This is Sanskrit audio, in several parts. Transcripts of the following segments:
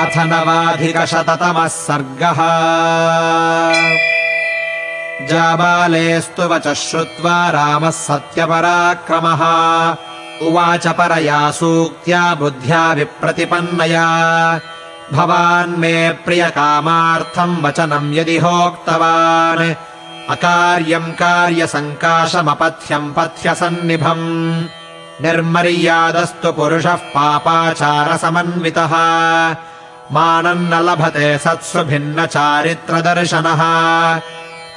अथ नवाधिकशततमः सर्गः। जाबालेस्तु वचः श्रुत्वा रामः सत्यपराक्रमः। उवाच परया सूक्त्या बुद्ध्या विप्रतिपन्नया। भवान् मे प्रियकामार्थम् वचनम् यदि होक्तवान्। अकार्यम् कार्यसङ्काशमपथ्यम् पथ्यसन्निभम्। निर्मर्यादस्तु पुरुषः पापाचारसमन्वितः मानम् न लभते सत्सु भिन्नचारित्रदर्शनः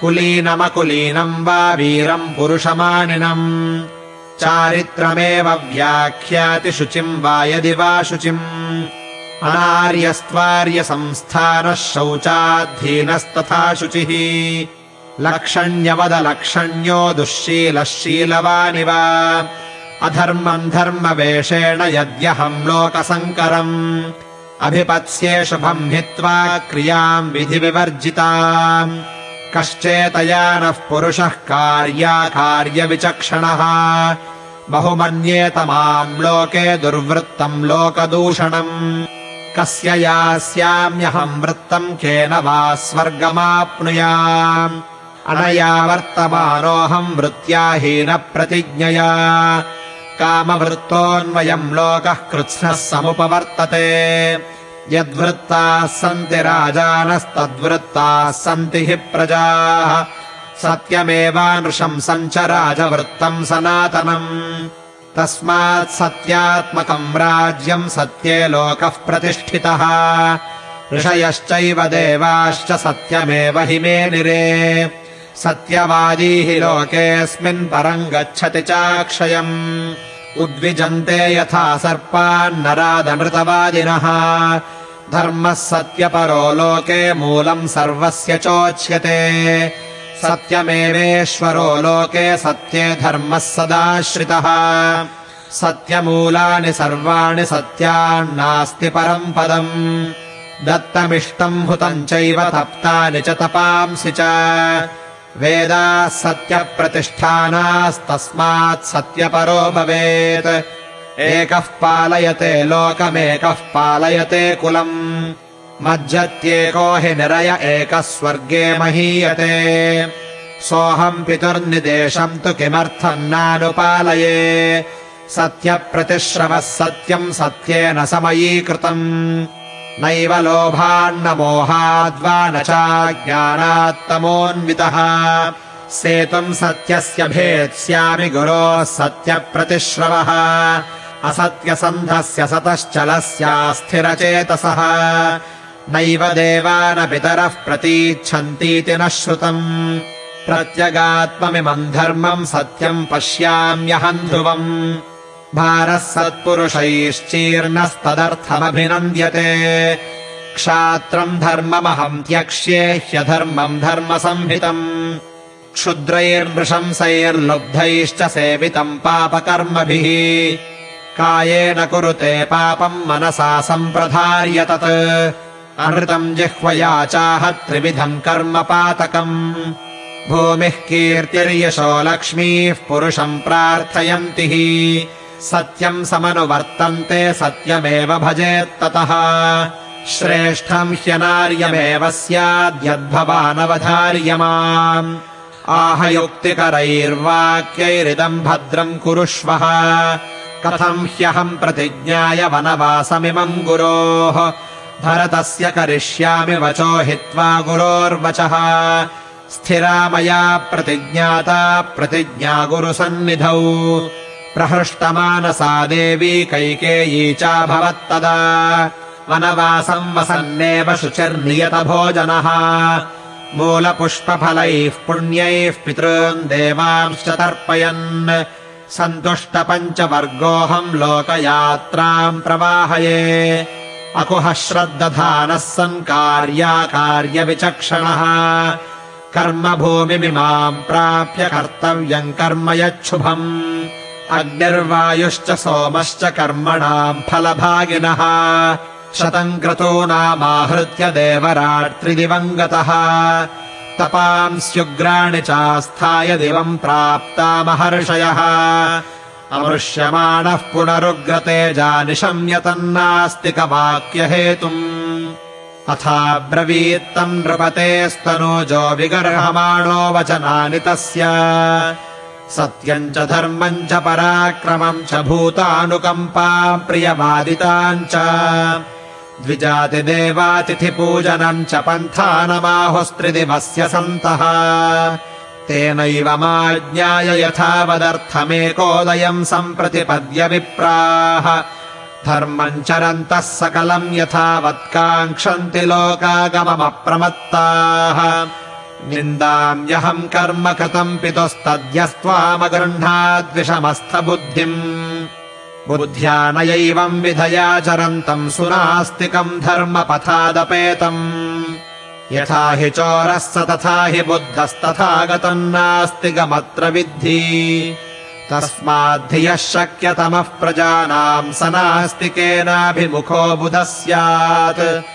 कुलीनमकुलीनम् वा वीरम् पुरुषमानिनम्। चारित्रमेव व्याख्याति शुचिम् वा यदि वा शुचिम्। अनार्यस्त्वार्यसंस्थानः शौचाद्धीनस्तथा शुचिः। लक्षण्यवदलक्षण्यो दुःशीलः शीलवानि अधर्मम् धर्मवेषेण यद्यहम् लोकसङ्करम् अभिपत्स्ये शुभम् हित्वा क्रियाम् विधिविवर्जिताम्। कश्चेतया नः पुरुषः कार्याकार्यविचक्षणः। बहुमन्येत माम् लोके दुर्वृत्तम् लोकदूषणम्। कस्य यास्याम्यहम् वृत्तम् केन वा स्वर्गमाप्नुयाम्। अनया वर्तमानोऽहम् वृत्त्याहीनप्रतिज्ञया कामवृत्तोऽन्वयम् लोकः कृत्स्नः समुपवर्तते यद्वृत्ताः सन्ति राजानस्तद्वृत्ताः सन्ति हि प्रजाः। सत्यमेवानृशंसम् च राजवृत्तम् सनातनम्। तस्मात् सत्यात्मकम् राज्यम् सत्ये लोकः प्रतिष्ठितः। ऋषयश्चैव देवाश्च सत्यमेव हि मे निरे। सत्यवादी हि लोकेऽस्मिन् परम् गच्छति चाक्षयम् उद्विजन्ते यथा सर्पान्नरादमृतवादिनः। धर्मः सत्यपरो लोके मूलम् सर्वस्य चोच्यते। सत्यमेवेश्वरो लोके सत्ये धर्मः सदाश्रितः। सत्यमूलानि सर्वाणि सत्यान्नास्ति परम् पदम्। दत्तमिष्टम् हुतम् चैव तप्तानि च तपांसि च वेदाः सत्यप्रतिष्ठानास्तस्मात् सत्यपरो भवेत्। एकः पालयते लोकमेकः पालयते कुलम्। मज्जत्येको हि निरय एकः स्वर्गे महीयते। सोऽहम् पितुर्निदेशम् तु किमर्थम् नानुपालये। सत्यप्रतिश्रवः सत्यम् सत्येन समयीकृतम् नैव लोभान्न मोहाद्वा न चाज्ञानात्तमोऽन्वितः सेतुम् सत्यस्य भेत्स्यामि गुरोः सत्यप्रतिश्रवः। असत्यसन्धस्य सतश्चलस्यास्थिरचेतसः। नैव देवा न पितरः प्रतीच्छन्तीति न श्रुतम्। प्रत्यगात्ममिमम् धर्मम् सत्यम् पश्याम्यहम् ध्रुवम् भारः सत्पुरुषैश्चीर्णस्तदर्थमभिनन्द्यते। क्षात्रम् धर्ममहम् त्यक्ष्ये ह्यधर्मम् धर्मसंहितम् क्षुद्रैर्नृशंसैर्लुब्धैश्च सेवितम् पापकर्मभिः। कायेन कुरुते पापम् मनसा सम्प्रधार्य तत्। अनृतम् जिह्वया चाह त्रिविधम् कर्म पातकम्। भूमिः कीर्तिर्यशो लक्ष्मीः पुरुषम् प्रार्थयन्ति हि सत्यम् समनुवर्तन्ते सत्यमेव भजेत्ततः। श्रेष्ठम् ह्यनार्यमेव स्याद्यद्भवानवधार्यमाम्। आहयुक्तिकरैर्वाक्यैरिदम् भद्रम् कुरुष्वः। कथम् ह्यहम् प्रतिज्ञाय वनवासमिमम् गुरोः। भरतस्य करिष्यामि वचो हित्वा गुरोर्वचः। स्थिरा मया प्रतिज्ञाता प्रतिज्ञा गुरुसन्निधौ प्रहृष्टमानसा देवी कैकेयी चाभवत्तदा वनवासम् वसन्नेव शुचिर्नियतभोजनः मूलपुष्पफलैः पुण्यैः पितॄन् देवांश्च तर्पयन् सन्तुष्टपञ्चवर्गोऽहम् लोकयात्राम् प्रवाहये। अकुहः श्रद्दधानः सन् कार्याकार्यविचक्षणः। कर्मभूमिमिमाम् प्राप्य कर्तव्यम् कर्म यच्छुभम् अग्निर्वायुश्च सोमश्च कर्मणाम् फलभागिनः। शतम् क्रतूनामाहृत्य देवरात्रिदिवम् गतः। तपांस्युग्राणि चास्थाय दिवम् प्राप्ता महर्षयः। अमृष्यमाणः पुनरुग्रते जानिशम्यतन्नास्तिकवाक्यहेतुम् अथाब्रवीत्तम् नृपतेस्तनूजो विगर्हमाणो वचनानि तस्य सत्यम् च धर्मम् च पराक्रमम् च भूतानुकम्पा प्रियवादिताम् च। द्विजातिदेवातिथिपूजनम् च पन्थानमाहुस्त्रिदिवस्य सन्तः। तेनैव माज्ञाय यथावदर्थमेकोदयम् सम्प्रतिपद्य विप्राः। धर्मम् चरन्तः सकलम् यथावत्काङ्क्षन्ति लोकागममप्रमत्ताः निन्दाम्यहम् कर्म कृतम् पितुस्तद्यस्त्वामगृह्णाद्विषमस्थबुद्धिम्। बुद्ध्या नयैवम् विधयाचरन्तम् सुनास्तिकम् धर्मपथादपेतम्। यथा हि चोरः स तथा हि बुद्धस्तथा गतम् नास्तिकमत्र विद्धि तस्माद्धियः शक्यतमः प्रजानाम् स नास्तिकेनाभिमुखो बुधः स्यात्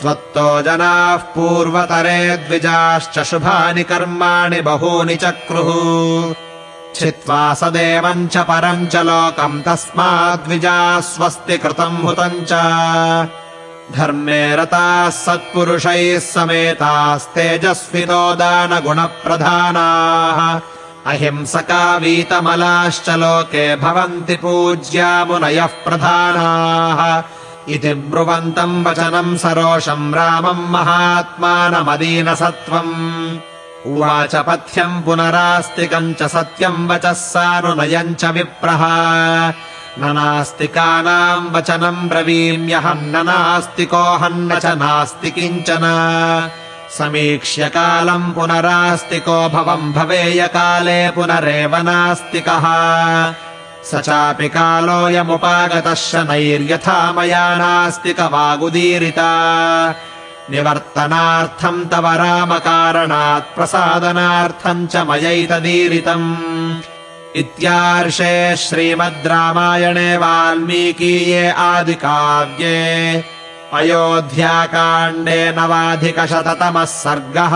त्वत्तो जनाः पूर्वतरे द्विजाश्च शुभानि कर्माणि बहूनि चक्रुः। छित्त्वा स देवम् च परम् च लोकम् तस्माद्विजाः स्वस्ति कृतम् हुतम् च। धर्मे रताः सत्पुरुषैः समेतास्तेजस्विनो दानगुणप्रधानाः। अहिंसका वीतमलाश्च लोके भवन्ति पूज्या मुनयः प्रधानाः इति ब्रुवन्तम् वचनम् सरोषम् रामम् महात्मानमदीनसत्त्वम्। उवाच पथ्यम् पुनरास्तिकम् च सत्यम् वचः सानुनयम् च विप्रः। न नास्तिकानाम् वचनम् ब्रवीम्यहम् न नास्तिकोऽहम् न च नास्ति किञ्चन समीक्ष्य कालम् पुनरास्तिको भवम् भवेयकाले पुनरेव नास्तिकः स चापि कालोऽयमुपागतः शनैर्यथा मया नास्तिकवागुदीरिता निवर्तनार्थम् तव रामकारणात् प्रसादनार्थम् च मयैतदीरितम्। इत्यार्षे श्रीमद् रामायणे वाल्मीकीये आदिकाव्ये अयोध्याकाण्डे नवाधिकशततमः सर्गः